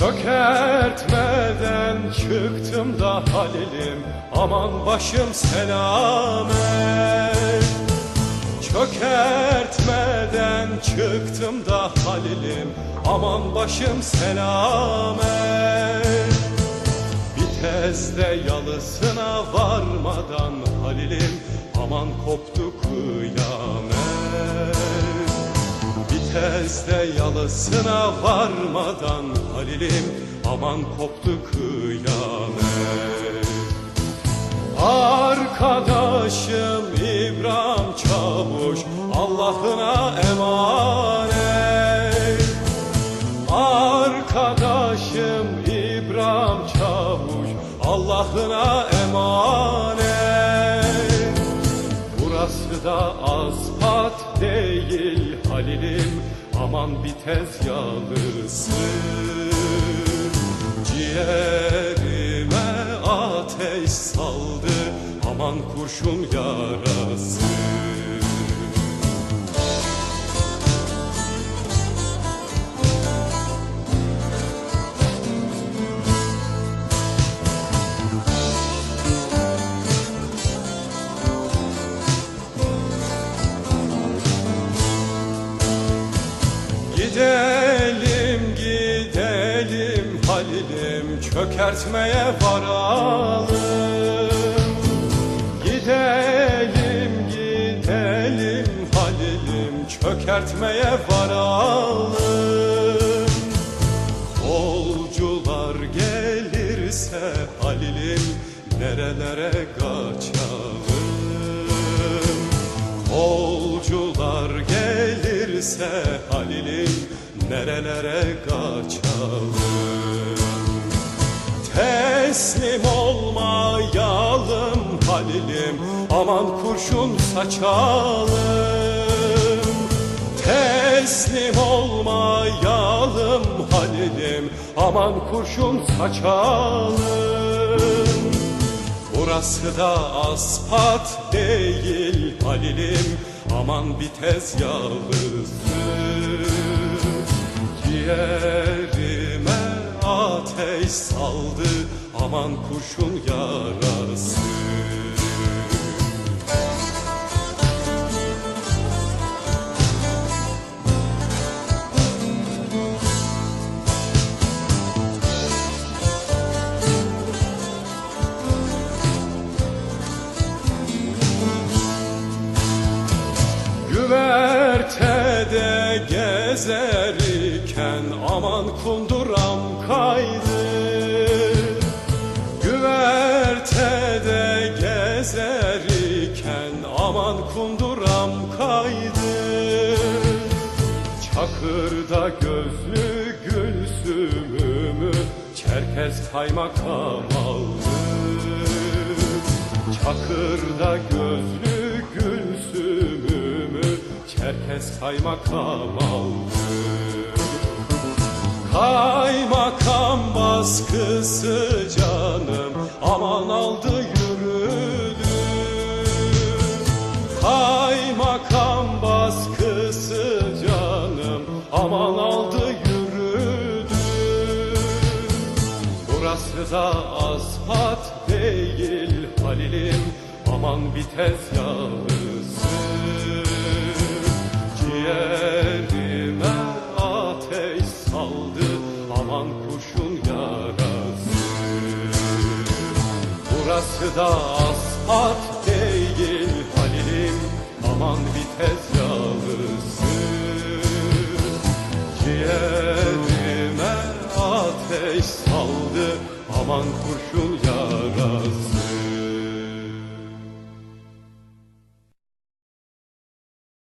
Çökertmeden çıktım da Halil'im. Aman başım selamet. Çökertmeden çıktım da Halil'im. Aman başım selamet. Vitezde yalısına varmadan Halil'im. Aman koptu kıyamet Vitezde yalısına varmadan Halil'im Aman koptu kıyamet. Arkadaşım İbrahim Çavuş Allah'ına emanet. Arkadaşım İbrahim Çavuş Allah'ına emanet Burası da aspat değil Halil'im. Aman bitez yalısı. Ciğerime ateş saldı. Aman kurşun yarası Çökertmeye varalım. Gidelim gidelim Halil'im çökertmeye varalım. Kolcular gelirse Halil'im nerelere kaçalım? Kolcular gelirse Halil'im nerelere kaçalım Teslim olmayalım Halil'im aman kurşun saçalım. Teslim olmayalım Halil'im aman kurşun saçalım. Burası da aspat değil Halil'im aman bitez yağlısı Ciğerime ateş saldı aman kurşun yarası. Güvertede gezerken aman kunduram kaydı. Güvertede gezerken aman kunduram kaydı. Çakırda gözlü gülsümümü Çerkez kaymakam aldı Çakırda gözlü gülsümümü Çerkez kaymakam aldı Kaymakam baskısı canım Aman aldı yürüdü. Kaymakam baskısı canım Aman aldı yürüdü. Burası da aspat değil Halil'im aman bitez yağlısı Ciğerime ateş saldı Burası da aspat değil Halil'im aman bitez yağlısı Ciğerime ateş saldı aman kurşun yarası